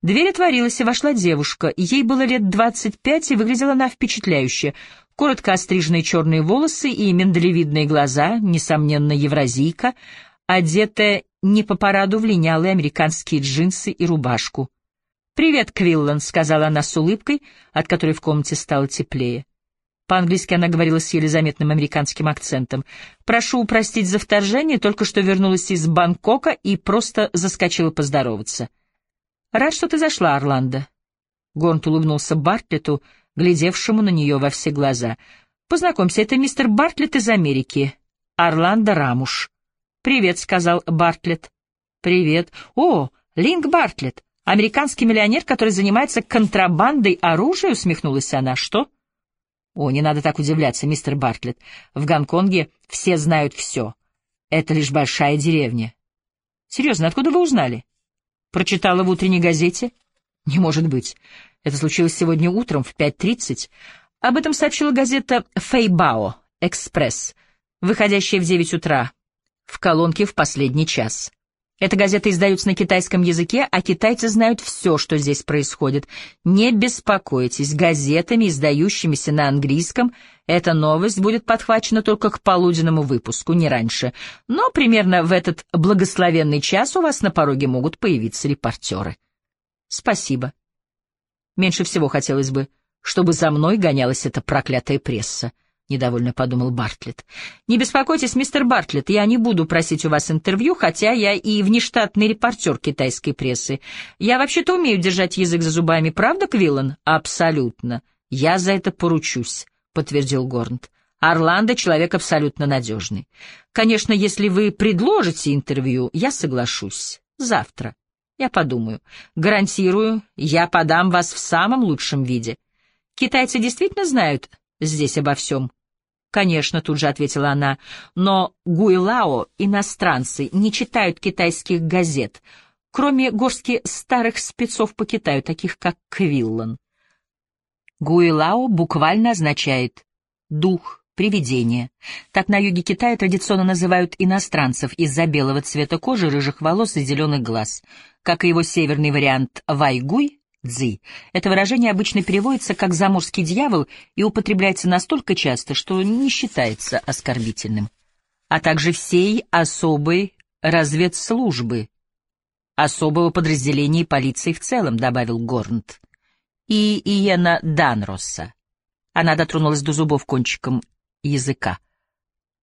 Дверь отворилась, и вошла девушка. Ей было лет двадцать пять, и выглядела она впечатляюще. Коротко остриженные черные волосы и миндалевидные глаза, несомненно, евразийка, одетая не по параду в линялые американские джинсы и рубашку. «Привет, Квиллан», — сказала она с улыбкой, от которой в комнате стало теплее. По-английски она говорила с еле заметным американским акцентом. «Прошу простить за вторжение, только что вернулась из Бангкока и просто заскочила поздороваться». «Рад, что ты зашла, Орландо». Горнт улыбнулся Бартлету, — глядевшему на нее во все глаза. «Познакомься, это мистер Бартлетт из Америки, Орландо Рамуш». «Привет», — сказал Бартлетт. «Привет. О, Линк Бартлетт, американский миллионер, который занимается контрабандой оружия», — усмехнулась она. «Что?» «О, не надо так удивляться, мистер Бартлетт. В Гонконге все знают все. Это лишь большая деревня». «Серьезно, откуда вы узнали?» «Прочитала в утренней газете?» «Не может быть. Это случилось сегодня утром в 5.30. Об этом сообщила газета «Фэйбао Экспресс», выходящая в 9 утра, в колонке в последний час. Эта газета издается на китайском языке, а китайцы знают все, что здесь происходит. Не беспокойтесь, газетами, издающимися на английском, эта новость будет подхвачена только к полуденному выпуску, не раньше. Но примерно в этот благословенный час у вас на пороге могут появиться репортеры. Спасибо. Меньше всего хотелось бы, чтобы за мной гонялась эта проклятая пресса. — недовольно подумал Бартлетт. «Не беспокойтесь, мистер Бартлетт, я не буду просить у вас интервью, хотя я и внештатный репортер китайской прессы. Я вообще-то умею держать язык за зубами, правда, Квиллан?» «Абсолютно. Я за это поручусь», — подтвердил Горнт. «Орландо — человек абсолютно надежный. Конечно, если вы предложите интервью, я соглашусь. Завтра. Я подумаю. Гарантирую, я подам вас в самом лучшем виде. Китайцы действительно знают здесь обо всем? Конечно, тут же ответила она, но Гуйлао, иностранцы, не читают китайских газет, кроме горстки старых спецов по Китаю, таких как Квиллан. Гуйлао буквально означает «дух», привидение. Так на юге Китая традиционно называют иностранцев из-за белого цвета кожи, рыжих волос и зеленых глаз. Как и его северный вариант «вайгуй» — «дзы». Это выражение обычно переводится как «заморский дьявол» и употребляется настолько часто, что не считается оскорбительным. А также всей особой разведслужбы, особого подразделения полиции в целом, добавил Горнт. И Иена Данроса. Она дотронулась до зубов кончиком языка.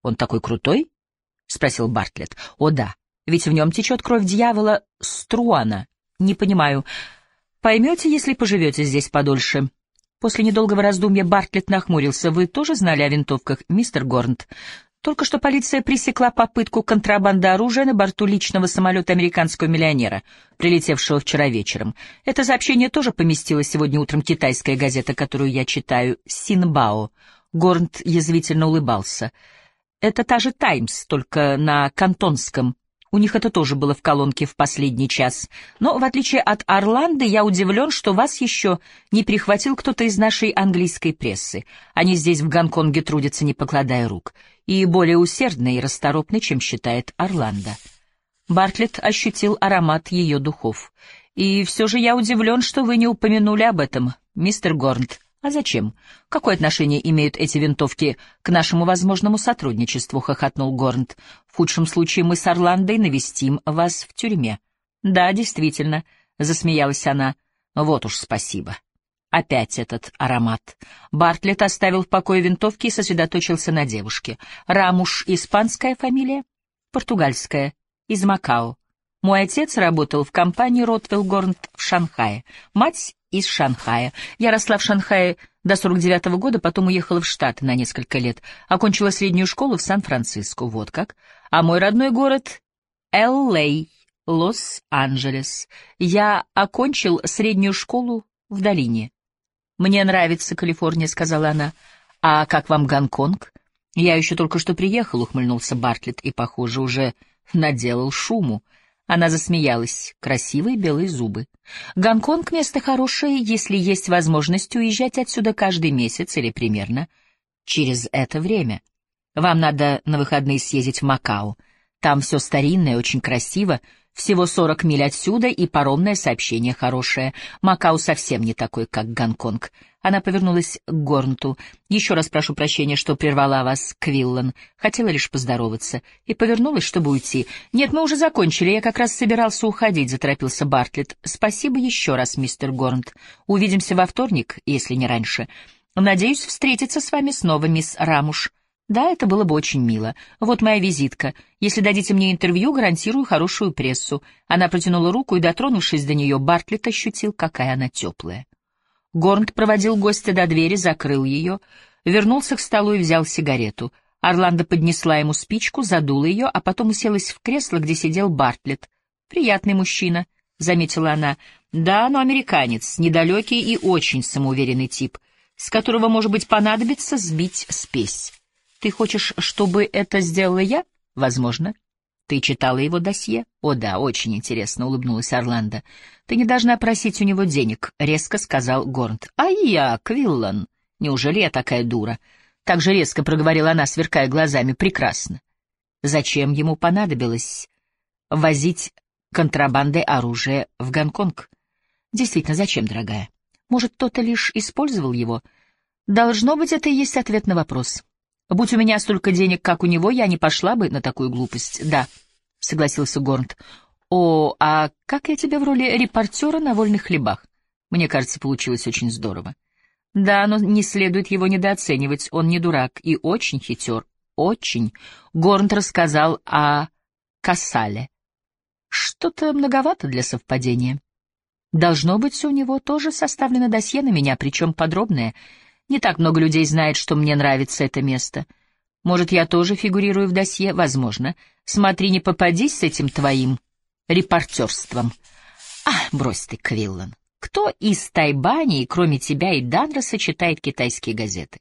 «Он такой крутой?» — спросил Бартлетт. «О да, ведь в нем течет кровь дьявола Струана. Не понимаю. Поймете, если поживете здесь подольше». После недолгого раздумья Бартлетт нахмурился. «Вы тоже знали о винтовках, мистер Горнт?» Только что полиция пресекла попытку контрабанды оружия на борту личного самолета американского миллионера, прилетевшего вчера вечером. Это сообщение тоже поместила сегодня утром китайская газета, которую я читаю, «Синбао». Горнт язвительно улыбался. «Это та же «Таймс», только на кантонском. У них это тоже было в колонке в последний час. Но, в отличие от Орланды, я удивлен, что вас еще не прихватил кто-то из нашей английской прессы. Они здесь, в Гонконге, трудятся, не покладая рук. И более усердны и расторопны, чем считает Орландо». Бартлетт ощутил аромат ее духов. «И все же я удивлен, что вы не упомянули об этом, мистер Горнт. «А зачем? Какое отношение имеют эти винтовки к нашему возможному сотрудничеству?» — хохотнул Горнт. «В худшем случае мы с Орландой навестим вас в тюрьме». «Да, действительно», — засмеялась она. «Вот уж спасибо». Опять этот аромат. Бартлетт оставил в покое винтовки и сосредоточился на девушке. Рамуш — испанская фамилия? Португальская. Из Макао. Мой отец работал в компании Ротвелл Горнт в Шанхае. Мать из Шанхая. Я росла в Шанхае до 49 -го года, потом уехала в Штаты на несколько лет. Окончила среднюю школу в Сан-Франциско, вот как. А мой родной город — Л.А., Лос-Анджелес. Я окончил среднюю школу в долине. «Мне нравится Калифорния», — сказала она. «А как вам Гонконг?» «Я еще только что приехал», — ухмыльнулся Бартлетт и, похоже, уже наделал шуму. Она засмеялась. Красивые белые зубы. Гонконг — место хорошее, если есть возможность уезжать отсюда каждый месяц или примерно через это время. Вам надо на выходные съездить в Макао. Там все старинное, очень красиво. Всего 40 миль отсюда, и паромное сообщение хорошее. Макао совсем не такой, как Гонконг. Она повернулась к Горнту. «Еще раз прошу прощения, что прервала вас, Квиллан. Хотела лишь поздороваться». И повернулась, чтобы уйти. «Нет, мы уже закончили. Я как раз собирался уходить», — заторопился Бартлетт. «Спасибо еще раз, мистер Горнт. Увидимся во вторник, если не раньше. Надеюсь встретиться с вами снова, мисс Рамуш». «Да, это было бы очень мило. Вот моя визитка. Если дадите мне интервью, гарантирую хорошую прессу». Она протянула руку, и, дотронувшись до нее, Бартлетт ощутил, какая она теплая. Горнт проводил гостя до двери, закрыл ее, вернулся к столу и взял сигарету. Орландо поднесла ему спичку, задула ее, а потом уселась в кресло, где сидел Бартлетт. «Приятный мужчина», — заметила она. «Да, но американец, недалекий и очень самоуверенный тип, с которого, может быть, понадобится сбить спесь. Ты хочешь, чтобы это сделала я? Возможно. Ты читала его досье? О да, очень интересно, улыбнулась Орландо. Ты не должна просить у него денег, резко сказал Горнт. А я, Квиллан, неужели я такая дура? Так же резко проговорила она, сверкая глазами. Прекрасно. Зачем ему понадобилось возить контрабандой оружие в Гонконг? Действительно, зачем, дорогая? Может, кто-то лишь использовал его? Должно быть, это и есть ответ на вопрос. Будь у меня столько денег, как у него, я не пошла бы на такую глупость. Да, согласился Горнт. О, а как я тебе в роли репортера на вольных хлебах? Мне кажется, получилось очень здорово. Да, но не следует его недооценивать, он не дурак и очень хитер. Очень. Горнт рассказал о Кассале. Что-то многовато для совпадения. Должно быть, у него тоже составлено досье на меня, причем подробное — не так много людей знает, что мне нравится это место. Может, я тоже фигурирую в досье? Возможно. Смотри, не попадись с этим твоим репортерством. А, брось ты, Квиллан. Кто из Тайбани, кроме тебя и Данроса, читает китайские газеты?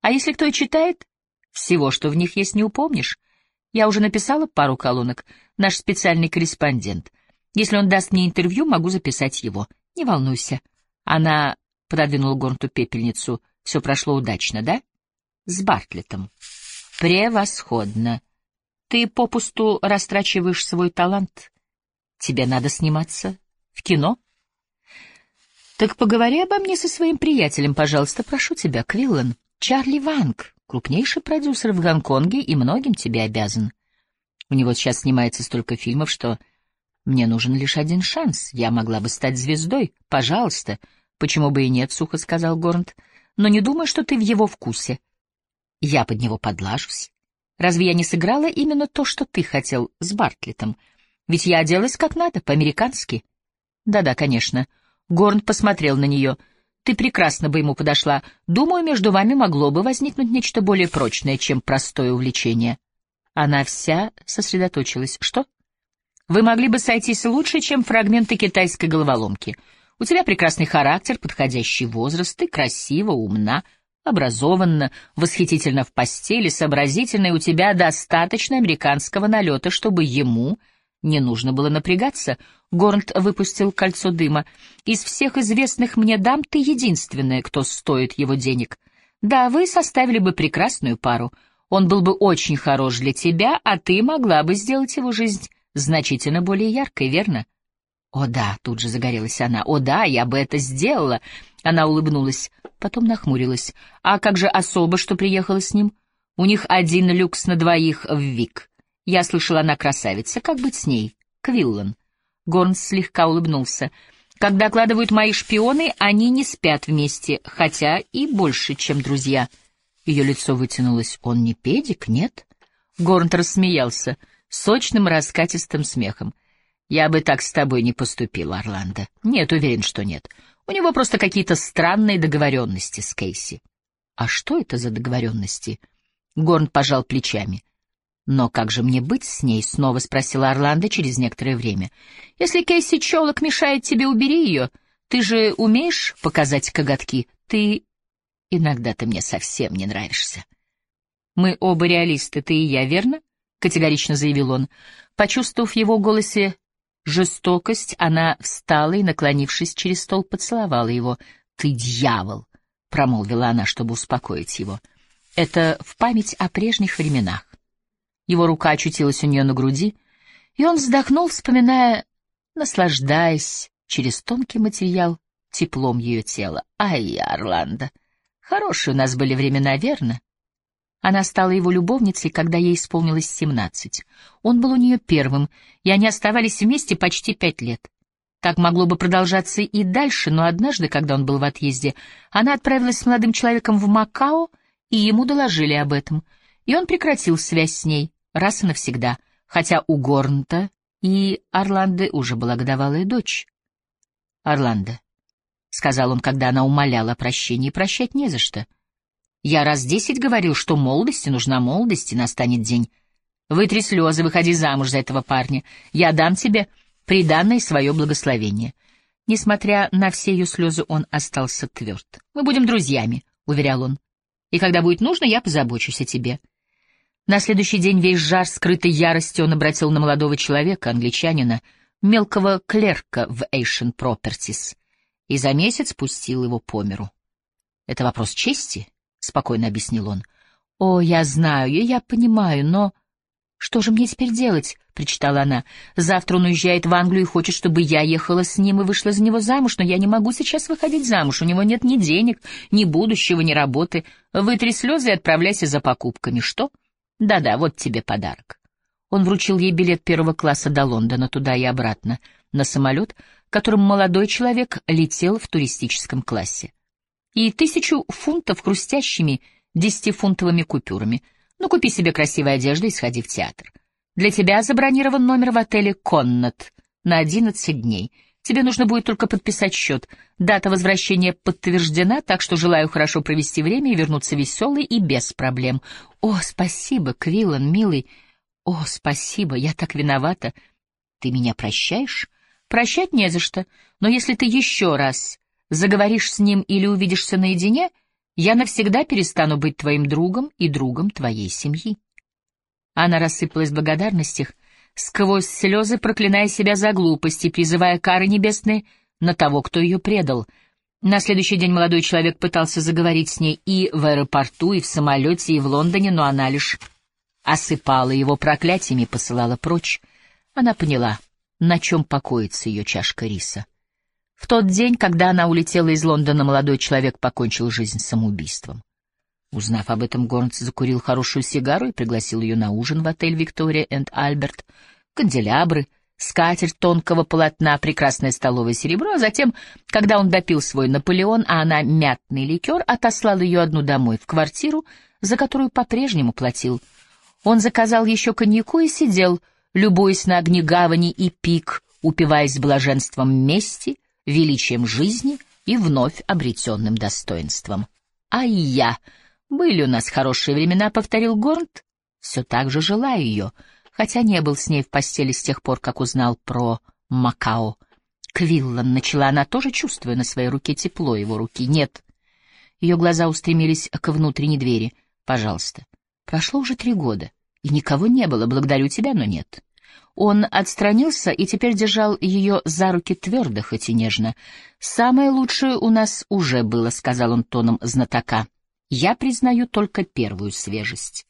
А если кто и читает, всего, что в них есть, не упомнишь. Я уже написала пару колонок. Наш специальный корреспондент. Если он даст мне интервью, могу записать его. Не волнуйся. Она пододвинула Горнту пепельницу — все прошло удачно, да? С Бартлетом. Превосходно. Ты попусту растрачиваешь свой талант. Тебе надо сниматься в кино. Так поговори обо мне со своим приятелем, пожалуйста, прошу тебя, Квиллан. Чарли Ванг, крупнейший продюсер в Гонконге и многим тебе обязан. У него сейчас снимается столько фильмов, что мне нужен лишь один шанс. Я могла бы стать звездой. Пожалуйста. Почему бы и нет, — сухо сказал Горнт но не думаю, что ты в его вкусе. Я под него подлажусь. Разве я не сыграла именно то, что ты хотел с Бартлетом? Ведь я оделась как надо, по-американски. Да-да, конечно. Горн посмотрел на нее. Ты прекрасно бы ему подошла. Думаю, между вами могло бы возникнуть нечто более прочное, чем простое увлечение. Она вся сосредоточилась. Что? Вы могли бы сойтись лучше, чем фрагменты китайской головоломки — у тебя прекрасный характер, подходящий возраст, ты красива, умна, образованна, восхитительно в постели, сообразительна, и у тебя достаточно американского налета, чтобы ему не нужно было напрягаться. Горнт выпустил кольцо дыма. Из всех известных мне дам ты единственная, кто стоит его денег. Да, вы составили бы прекрасную пару. Он был бы очень хорош для тебя, а ты могла бы сделать его жизнь значительно более яркой, верно? «О да», — тут же загорелась она, — «о да, я бы это сделала». Она улыбнулась, потом нахмурилась. «А как же особа, что приехала с ним? У них один люкс на двоих в Вик. Я слышала, она красавица. Как быть с ней? Квиллан». Горн слегка улыбнулся. «Как докладывают мои шпионы, они не спят вместе, хотя и больше, чем друзья». Ее лицо вытянулось. «Он не педик, нет?» Горнт рассмеялся, сочным раскатистым смехом. Я бы так с тобой не поступил, Орландо. Нет, уверен, что нет. У него просто какие-то странные договоренности с Кейси. А что это за договоренности? Горн пожал плечами. Но как же мне быть с ней? Снова спросила Орландо через некоторое время. Если Кейси Чолок мешает тебе, убери ее. Ты же умеешь показать коготки? Ты... Иногда ты мне совсем не нравишься. Мы оба реалисты, ты и я, верно? Категорично заявил он. Почувствовав его голосе жестокость, она встала и, наклонившись через стол, поцеловала его. «Ты дьявол!» — промолвила она, чтобы успокоить его. Это в память о прежних временах. Его рука очутилась у нее на груди, И он вздохнул, вспоминая, наслаждаясь через тонкий материал теплом ее тела. Ай, Орландо, хорошие у нас были времена, верно? Она стала его любовницей, когда ей исполнилось семнадцать. Он был у нее первым, и они оставались вместе почти пять лет. Так могло бы продолжаться и дальше, но однажды, когда он был в отъезде, она отправилась с молодым человеком в Макао, и ему доложили об этом, и он прекратил связь с ней раз и навсегда, хотя у Горнта и Орланды уже была годовалая дочь. «Орландо», — сказал он, когда она умоляла о прощении, — «прощать не за что». Я раз десять говорил, что молодости нужна молодость, и настанет день. Вытри слезы, выходи замуж за этого парня. Я дам тебе приданное свое благословение. Несмотря на все ее слезы, он остался тверд. «Мы будем друзьями», — уверял он. «И когда будет нужно, я позабочусь о тебе». На следующий день весь жар скрытой ярости он обратил на молодого человека, англичанина, мелкого клерка в Asian Properties, и за месяц пустил его по миру. Это вопрос чести, — спокойно объяснил он. — О, я знаю, я понимаю, но... — Что же мне теперь делать? — причитала она. — Завтра он уезжает в Англию и хочет, чтобы я ехала с ним и вышла за него замуж, но я не могу сейчас выходить замуж. У него нет ни денег, ни будущего, ни работы. Вытри слезы и отправляйся за покупками. Что? Да-да, вот тебе подарок. Он вручил ей билет первого класса до Лондона, туда и обратно, на самолет, которым молодой человек летел в туристическом классе и тысячу фунтов хрустящими десятифунтовыми купюрами. Ну, купи себе красивой одежды и сходи в театр. Для тебя забронирован номер в отеле «Коннот» на одиннадцать дней. Тебе нужно будет только подписать счет. Дата возвращения подтверждена, так что желаю хорошо провести время и вернуться веселой и без проблем. О, спасибо, Квиллан, милый. О, спасибо, я так виновата. Ты меня прощаешь? Прощать не за что, но если ты еще раз заговоришь с ним или увидишься наедине, я навсегда перестану быть твоим другом и другом твоей семьи. Она рассыпалась в благодарностях, сквозь слезы проклиная себя за глупость и призывая кары небесные на того, кто ее предал. На следующий день молодой человек пытался заговорить с ней и в аэропорту, и в самолете, и в Лондоне, но она лишь осыпала его проклятиями посылала прочь. Она поняла, на чем покоится ее чашка риса. В тот день, когда она улетела из Лондона, молодой человек покончил жизнь самоубийством. Узнав об этом, Горнц закурил хорошую сигару и пригласил ее на ужин в отель «Виктория энд Альберт». Канделябры, скатерть тонкого полотна, прекрасное столовое серебро, а затем, когда он допил свой Наполеон, а она мятный ликер, отослал ее одну домой, в квартиру, за которую по-прежнему платил. Он заказал еще коньяку и сидел, любуясь на огни гавани и пик, упиваясь блаженством мести — величием жизни и вновь обретенным достоинством. «А я! Были у нас хорошие времена», — повторил Горнт. «Все так же желаю ее, хотя не был с ней в постели с тех пор, как узнал про Макао». Квиллан начала она тоже, чувствуя на своей руке тепло его руки. «Нет». Ее глаза устремились к внутренней двери. «Пожалуйста. Прошло уже три года, и никого не было. Благодарю тебя, но нет». Он отстранился и теперь держал ее за руки твердо, хоть и нежно. «Самое лучшее у нас уже было», — сказал он тоном знатока. «Я признаю только первую свежесть».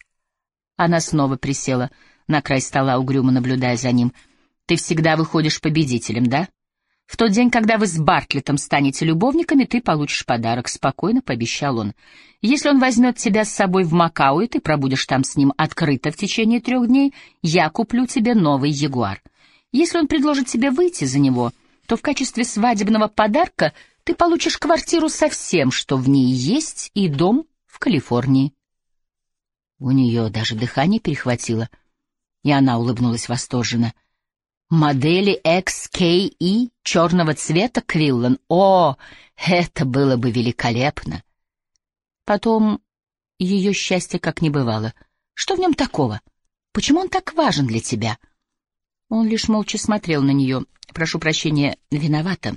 Она снова присела на край стола, угрюмо наблюдая за ним. «Ты всегда выходишь победителем, да?» В тот день, когда вы с Бартлетом станете любовниками, ты получишь подарок, — спокойно пообещал он. Если он возьмет тебя с собой в Макао, и ты пробудешь там с ним открыто в течение трех дней, я куплю тебе новый Ягуар. Если он предложит тебе выйти за него, то в качестве свадебного подарка ты получишь квартиру со всем, что в ней есть, и дом в Калифорнии. У нее даже дыхание перехватило, и она улыбнулась восторженно — Модели XKE черного цвета, Квиллан. О, это было бы великолепно. Потом ее счастье как не бывало. Что в нем такого? Почему он так важен для тебя? Он лишь молча смотрел на нее. Прошу прощения, виновата.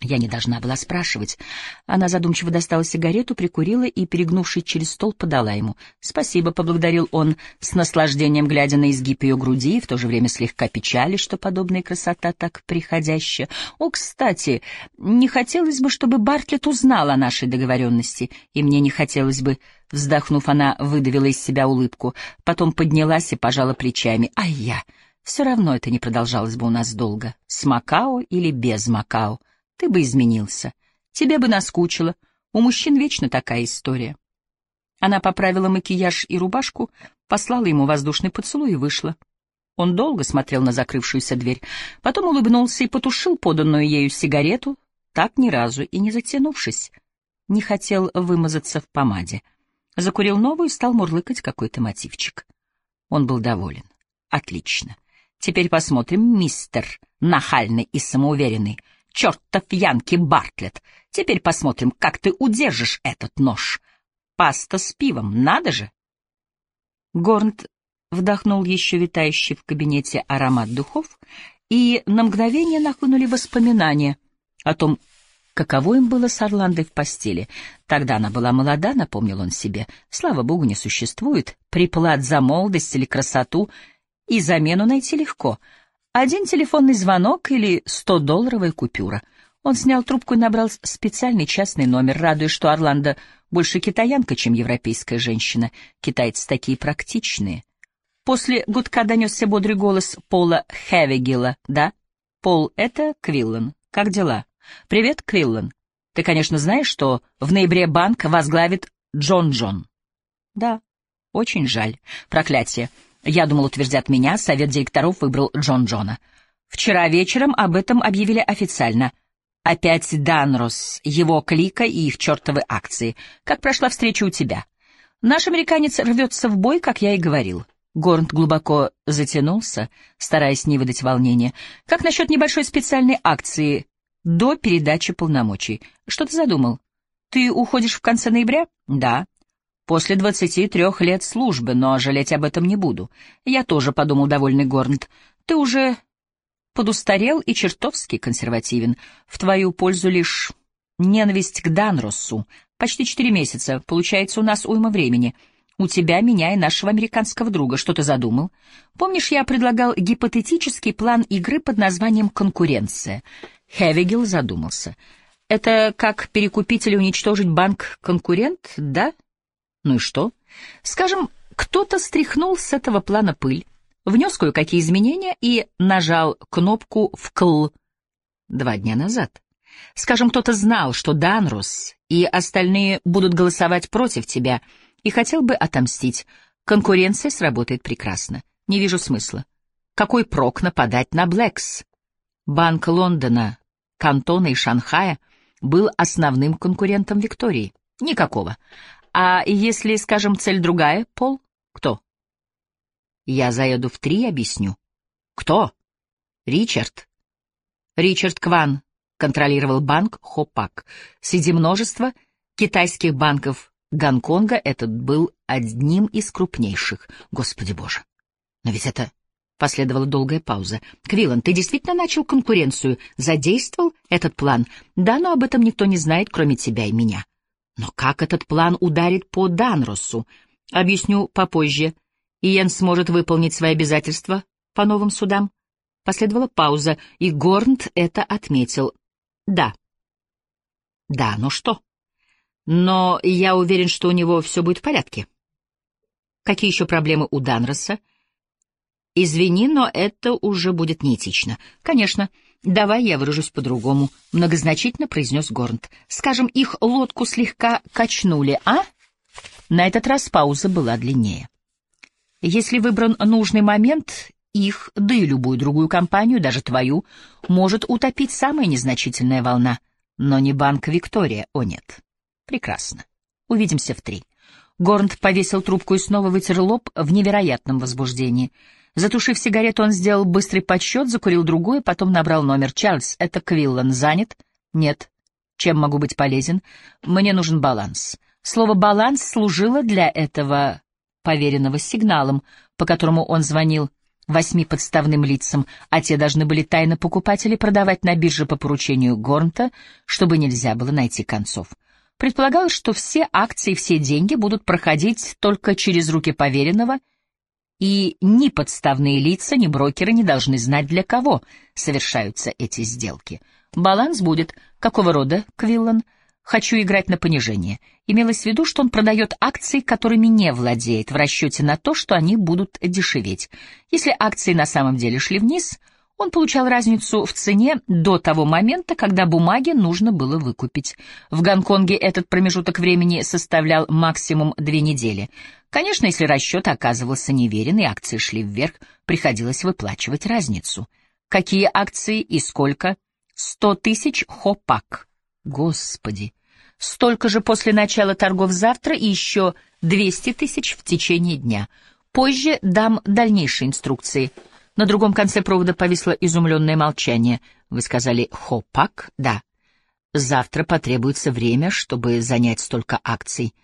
Я не должна была спрашивать. Она задумчиво достала сигарету, прикурила и, перегнувшись через стол, подала ему. «Спасибо», — поблагодарил он, с наслаждением глядя на изгиб ее груди, и в то же время слегка печали, что подобная красота так приходящая. «О, кстати, не хотелось бы, чтобы Бартлетт узнал о нашей договоренности, и мне не хотелось бы...» Вздохнув, она выдавила из себя улыбку, потом поднялась и пожала плечами. «А я...» Все равно это не продолжалось бы у нас долго. С Макао или без Макао. Ты бы изменился. Тебе бы наскучило. У мужчин вечно такая история. Она поправила макияж и рубашку, послала ему воздушный поцелуй и вышла. Он долго смотрел на закрывшуюся дверь, потом улыбнулся и потушил поданную ею сигарету, так ни разу и не затянувшись. Не хотел вымазаться в помаде. Закурил новую и стал мурлыкать какой-то мотивчик. Он был доволен. Отлично. Теперь посмотрим, мистер, нахальный и самоуверенный. Чертов Янки Бартлетт. Теперь посмотрим, как ты удержишь этот нож. Паста с пивом, надо же. Горнт вдохнул еще витающий в кабинете аромат духов, и на мгновение нахлынули воспоминания о том, каково им было с Орландой в постели. Тогда она была молода, напомнил он себе. Слава богу, не существует. Приплат за молодость или красоту, и замену найти легко. Один телефонный звонок или сто-долларовая купюра. Он снял трубку и набрал специальный частный номер, радуясь, что Орландо больше китаянка, чем европейская женщина. Китайцы такие практичные. После гудка донесся бодрый голос Пола Хевигила. «Да? Пол, это Квиллан. Как дела?» «Привет, Квиллан. Ты, конечно, знаешь, что в ноябре банк возглавит Джон Джон?» «Да. Очень жаль. Проклятие. Я думал, утвердят меня, совет директоров выбрал Джон Джона. Вчера вечером об этом объявили официально. Опять Данрос, его клика и их чертовы акции. Как прошла встреча у тебя?» «Наш американец рвется в бой, как я и говорил». Горнт глубоко затянулся, стараясь не выдать волнения. «Как насчет небольшой специальной акции до передачи полномочий? Что ты задумал? Ты уходишь в конце ноября?» «Да». «После двадцати трех лет службы, но жалеть об этом не буду. Я тоже подумал, довольный Горнт. Ты уже подустарел и чертовски консервативен. В твою пользу лишь ненависть к Данроссу. Почти четыре месяца. Получается, у нас уйма времени». У тебя, меня и нашего американского друга. Что ты задумал? Помнишь, я предлагал гипотетический план игры под названием «Конкуренция»? Хевигел задумался. Это как перекупить или уничтожить банк-конкурент, да? Ну и что? Скажем, кто-то стряхнул с этого плана пыль, внес кое-какие изменения и нажал кнопку «вкл» два дня назад. Скажем, кто-то знал, что Данрус и остальные будут голосовать против тебя — и хотел бы отомстить. Конкуренция сработает прекрасно. Не вижу смысла. Какой прок нападать на Блэкс? Банк Лондона, Кантона и Шанхая был основным конкурентом Виктории. Никакого. А если, скажем, цель другая, Пол? Кто? Я заеду в три, объясню. Кто? Ричард. Ричард Кван контролировал банк Хопак. Среди множества китайских банков Гонконга этот был одним из крупнейших. Господи боже! Но ведь это... Последовала долгая пауза. «Квиллан, ты действительно начал конкуренцию? Задействовал этот план? Да, но об этом никто не знает, кроме тебя и меня. Но как этот план ударит по Данросу? Объясню попозже. Иен сможет выполнить свои обязательства по новым судам?» Последовала пауза, и Горнт это отметил. «Да». «Да, но что?» но я уверен, что у него все будет в порядке. Какие еще проблемы у Данроса? Извини, но это уже будет неэтично. Конечно, давай я выражусь по-другому, многозначительно произнес Горнт. Скажем, их лодку слегка качнули, а? На этот раз пауза была длиннее. Если выбран нужный момент, их, да и любую другую компанию, даже твою, может утопить самая незначительная волна, но не банк Виктория, о нет. Прекрасно. Увидимся в три. Горнт повесил трубку и снова вытер лоб в невероятном возбуждении. Затушив сигарету, он сделал быстрый подсчет, закурил другую, потом набрал номер. «Чарльз, это Квиллан. Занят?» «Нет». «Чем могу быть полезен?» «Мне нужен баланс». Слово «баланс» служило для этого поверенного сигналом, по которому он звонил восьми подставным лицам, а те должны были тайно покупать или продавать на бирже по поручению Горнта, чтобы нельзя было найти концов. Предполагалось, что все акции, все деньги будут проходить только через руки поверенного, и ни подставные лица, ни брокеры не должны знать, для кого совершаются эти сделки. Баланс будет. Какого рода, Квиллан? «Хочу играть на понижение». Имелось в виду, что он продает акции, которыми не владеет, в расчете на то, что они будут дешеветь. Если акции на самом деле шли вниз, он получал разницу в цене до того момента, когда бумаги нужно было выкупить. В Гонконге этот промежуток времени составлял максимум две недели. Конечно, если расчет оказывался неверен и акции шли вверх, приходилось выплачивать разницу. Какие акции и сколько? Сто тысяч хопак. Господи! Столько же после начала торгов завтра и еще 200 тысяч в течение дня. Позже дам дальнейшие инструкции. На другом конце провода повисло изумленное молчание. Вы сказали «хопак»? Да. Завтра потребуется время, чтобы занять столько акций.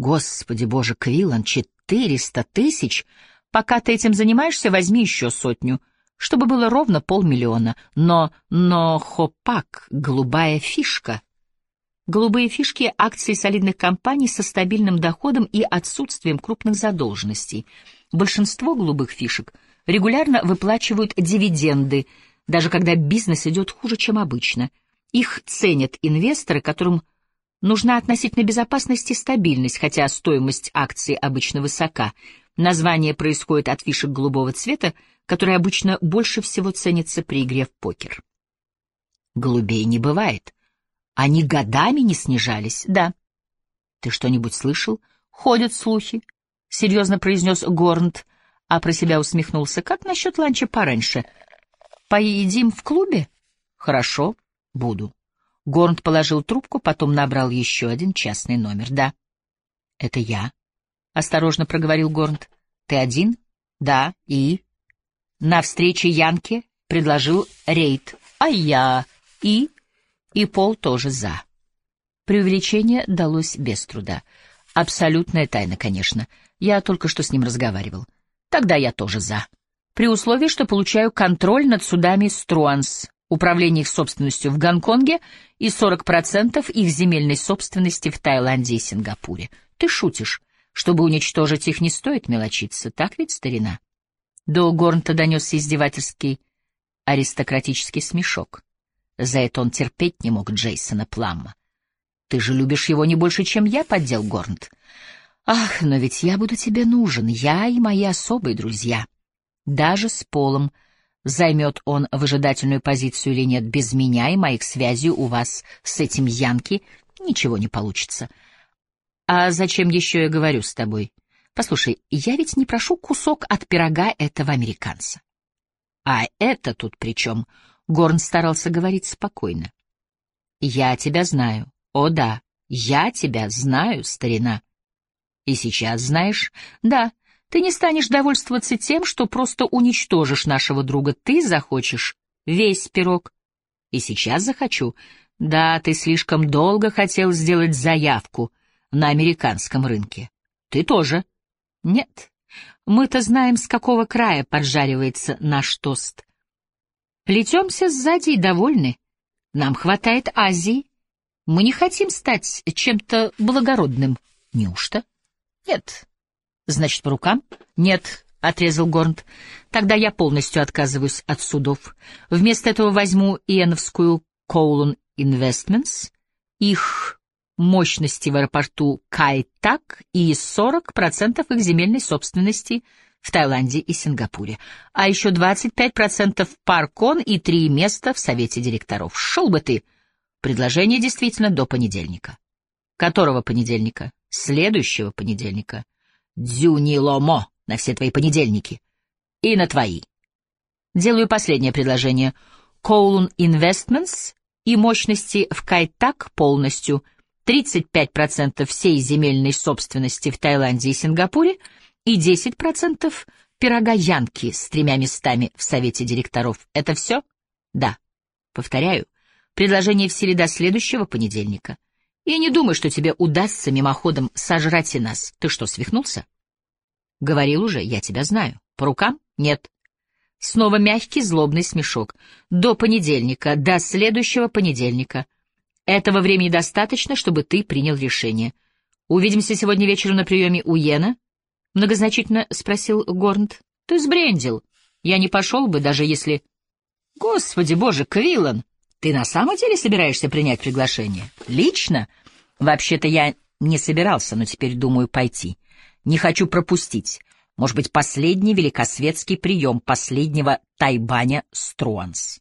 Господи боже, Квиллан, четыреста тысяч! Пока ты этим занимаешься, возьми еще сотню, чтобы было ровно полмиллиона. Но, но хопак — голубая фишка — Голубые фишки — акции солидных компаний со стабильным доходом и отсутствием крупных задолженностей. Большинство голубых фишек регулярно выплачивают дивиденды, даже когда бизнес идет хуже, чем обычно. Их ценят инвесторы, которым нужна относительно безопасность и стабильность, хотя стоимость акций обычно высока. Название происходит от фишек голубого цвета, которые обычно больше всего ценятся при игре в покер. Голубей не бывает — они годами не снижались, да. Ты что-нибудь слышал? Ходят слухи, — серьезно произнес Горнт, а про себя усмехнулся. Как насчет ланча пораньше? Поедим в клубе? Хорошо, буду. Горнт положил трубку, потом набрал еще один частный номер. Да. Это я. Осторожно проговорил Горнт. Ты один? Да. И? На встрече Янке предложил рейд. А я? И? И Пол тоже за. Преувеличение далось без труда. Абсолютная тайна, конечно. Я только что с ним разговаривал. Тогда я тоже за. При условии, что получаю контроль над судами Струанс, управление их собственностью в Гонконге и 40% их земельной собственности в Таиланде и Сингапуре. Ты шутишь. Чтобы уничтожить их, не стоит мелочиться, так ведь, старина? До Горнта донесся издевательский аристократический смешок. За это он терпеть не мог Джейсона Пламма. «Ты же любишь его не больше, чем я», — поддел Горнт. «Ах, но ведь я буду тебе нужен, я и мои особые друзья. Даже с Полом, займет он выжидательную позицию или нет, без меня и моих связей у вас с этим Янки ничего не получится. А зачем еще я говорю с тобой? Послушай, я ведь не прошу кусок от пирога этого американца. А это тут при чем?» Горн старался говорить спокойно. «Я тебя знаю. О да, я тебя знаю, старина». «И сейчас знаешь?» «Да, ты не станешь довольствоваться тем, что просто уничтожишь нашего друга. Ты захочешь весь пирог». «И сейчас захочу». «Да, ты слишком долго хотел сделать заявку на американском рынке». «Ты тоже». «Нет, мы-то знаем, с какого края поджаривается наш тост». Плетемся сзади и довольны. Нам хватает Азии. Мы не хотим стать чем-то благородным. Неужто? Нет. Значит, по рукам? Нет, — отрезал Горнт. Тогда я полностью отказываюсь от судов. Вместо этого возьму иеновскую Коулун Инвестментс, их мощности в аэропорту Кайтак и 40% их земельной собственности — в Таиланде и Сингапуре, а еще 25% Паркон и три места в Совете директоров. Шел бы ты! Предложение действительно до понедельника. Которого понедельника? Следующего понедельника. Дзюни Ломо на все твои понедельники. И на твои. Делаю последнее предложение. Коулун Инвестментс и мощности в Кайтак полностью. 35% всей земельной собственности в Таиланде и Сингапуре — и 10% пирога Янки с тремя местами в совете директоров. Это все? Да. Повторяю, предложение в силе до следующего понедельника. И не думай, что тебе удастся мимоходом сожрать и нас. Ты что, свихнулся? Говорил уже, я тебя знаю. По рукам? Нет. Снова мягкий злобный смешок. До понедельника, до следующего понедельника. Этого времени достаточно, чтобы ты принял решение. Увидимся сегодня вечером на приеме у Йена —— многозначительно спросил Горнт. — Ты сбрендил. Я не пошел бы, даже если... — Господи боже, Квиллан, ты на самом деле собираешься принять приглашение? Лично? — Вообще-то я не собирался, но теперь думаю пойти. Не хочу пропустить. Может быть, последний великосветский прием последнего Тайбаня Струанс.